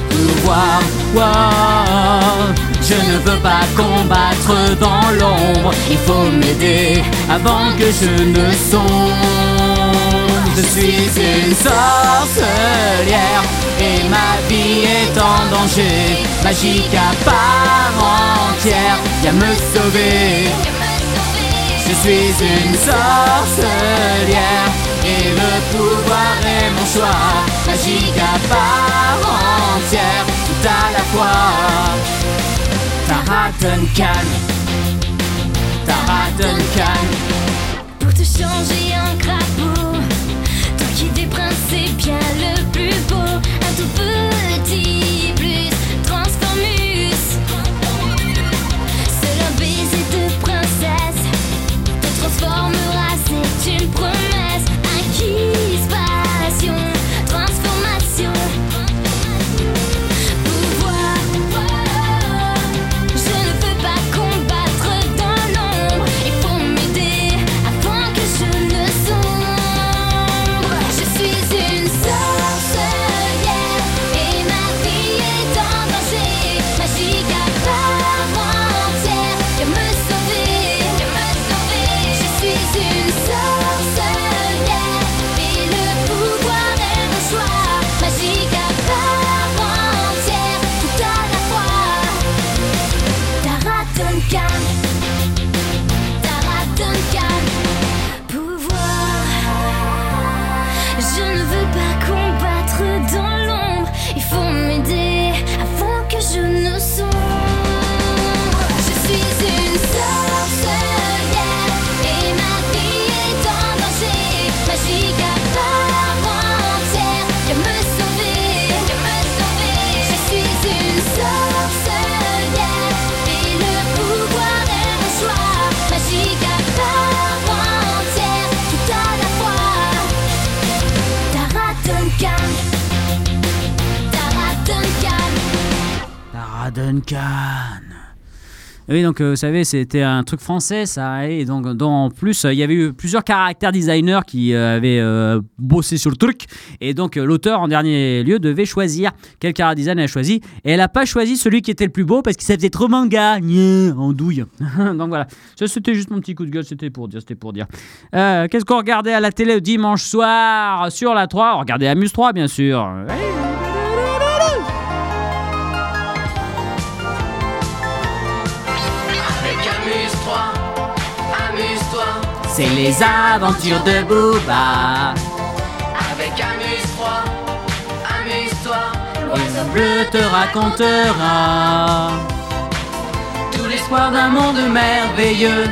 S1: Pouvoir, wow, je ne veux pas combattre dans l'ombre. Il faut m'aider avant que je ne sombre. Je suis une sorcelière et ma vie est en danger. Magique à part entière, viens me sauver. Je suis une sorcelière et le pouvoir est mon choix. Magique à part entière, tout à la fois. Tara Duncan, Tara Duncan.
S4: Pour te changer
S1: Oui, donc euh, vous savez, c'était un truc français, ça. Et donc, en plus, euh, il y avait eu plusieurs caractères designers qui euh, avaient bossé sur le truc. Et donc, l'auteur, en dernier lieu, devait choisir quel caractère design elle a choisi. Et elle n'a pas choisi celui qui était le plus beau parce que ça faisait trop manga. Gna, en douille. donc voilà. Ça, c'était juste mon petit coup de gueule. C'était pour dire. C'était pour dire. Qu'est-ce qu'on regardait à la télé dimanche soir sur la 3 On regardait Amuse 3, bien sûr. C'est les aventures de Booba.
S9: Avec amuse-toi, amuse-toi.
S1: L'oiseau bleu te racontera tout l'espoir d'un monde merveilleux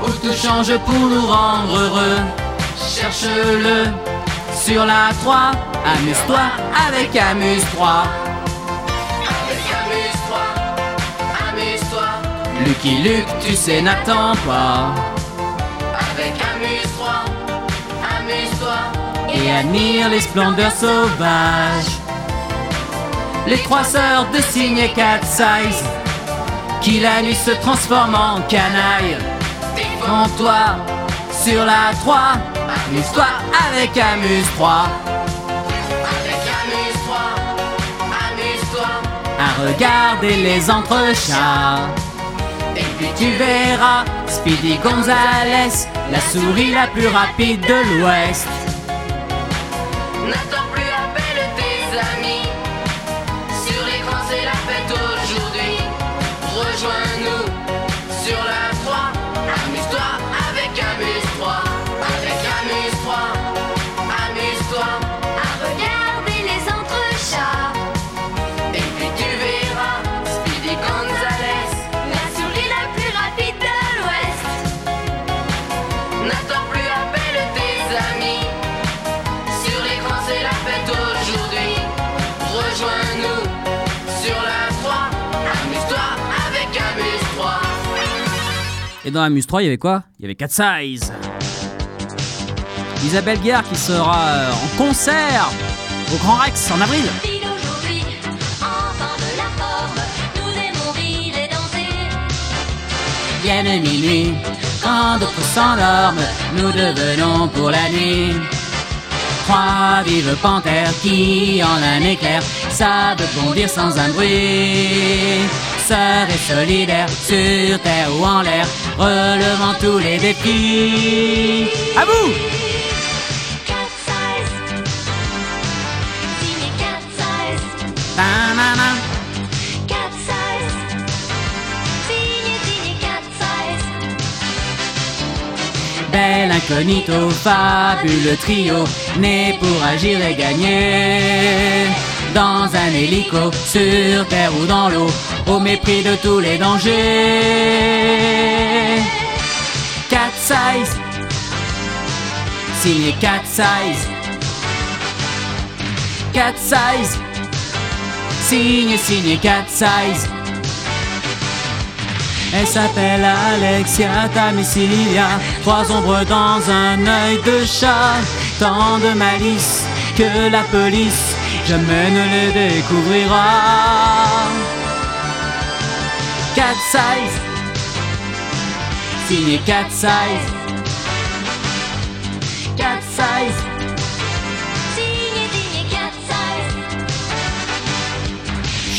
S1: où tout change pour nous rendre heureux. Cherche-le sur la 3. Amuse-toi avec Amuse 3.
S9: Avec amuse-toi, amuse-toi.
S1: Lucky Luke, tu sais, n'attends pas. Et admire les splendeurs sauvages. Les trois sœurs de cygne et cat size, qui la nuit se transforment en canaille. En toi, sur la 3, amuse-toi avec Amuse 3.
S9: Avec amuse-toi, amuse-toi.
S1: À regarder les entrechats. Et puis tu verras Speedy Gonzales, la souris la plus rapide de l'Ouest.
S9: N'attends plus, Et
S1: dans Amuse 3, il y avait quoi? Il y avait Cat Size. Isabelle Guerre qui sera euh, en concert au Grand Rex en avril. Vienne minuit, quand d'autres s'endorment, nous devenons pour la nuit. Trois vives panthères qui, en un éclair, savent bondir sans un bruit. Sœurs et solidaires, sur terre ou en l'air, relevant tous les défis. À vous
S4: Cat size. Signé cat size.
S1: Ta-na-na.
S4: Cat size. Signé, signé cat size.
S1: Bel incognito, fabuleux trio, né pour agir et gagner. Dans un hélico, sur terre ou dans l'eau, au mépris de tous les dangers. Cat size, signé Cat size. Cat size, signé, signé Cat size. Elle s'appelle Alexia Tamisilia, trois ombres dans un œil de chat, tant de malice que la police jamais ne les découvrira. Cat size, signé Cat size, Cat size.
S4: Signé, signé cat size.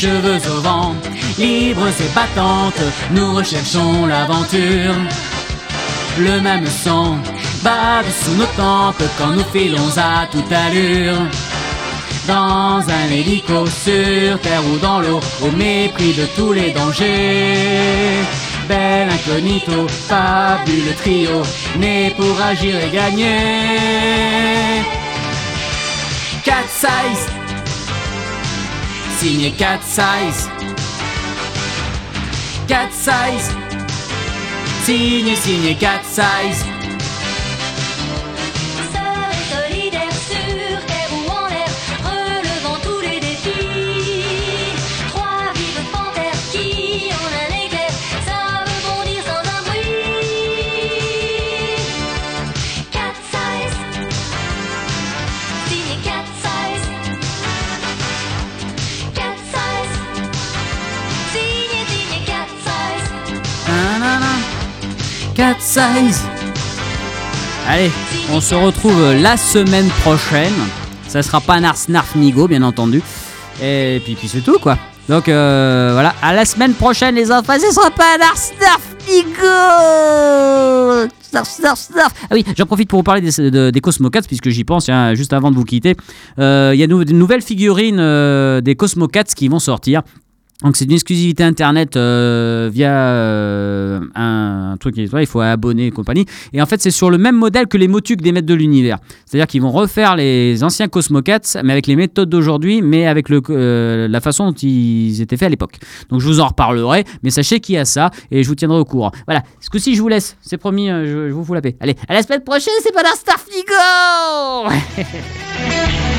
S1: cheveux au vent, libres et battantes, nous recherchons l'aventure. Le même son bave sous nos tempes quand nous filons à toute allure. Dans un hélico, sur terre ou dans l'eau, au mépris de tous les dangers. Bel incognito, fabuleux trio, né pour agir et gagner. Cat size, signé Cat Size. Cat Size. Signé, signé Cat Size.
S4: 4 Size.
S1: Allez, on se retrouve la semaine prochaine. Ça sera pas Nars Narf Migo, bien entendu. Et puis, c'est tout, quoi. Donc euh, voilà, à la semaine prochaine, les enfants. Ce sera pas Nars Narf Migo Snarf, snarf, snarf. Ah oui, j'en profite pour vous parler des, de, des Cosmocats, puisque j'y pense, hein, juste avant de vous quitter. Euh, il y a de nouvelles figurines euh, des Cosmocats qui vont sortir. Donc c'est une exclusivité internet euh, via euh, un, truc, il faut abonner et compagnie. Et en fait c'est sur le même modèle que les Motucs des maîtres de l'univers. C'est-à-dire qu'ils vont refaire les anciens Cosmocats, mais avec les méthodes d'aujourd'hui, mais avec euh, la façon dont ils étaient faits à l'époque. Donc je vous en reparlerai, mais sachez qu'il y a ça et je vous tiendrai au courant. Voilà, ce coup-ci je vous laisse, c'est promis, je, je vous fous la paix. Allez, à la semaine prochaine, c'est pas d'un Starfigo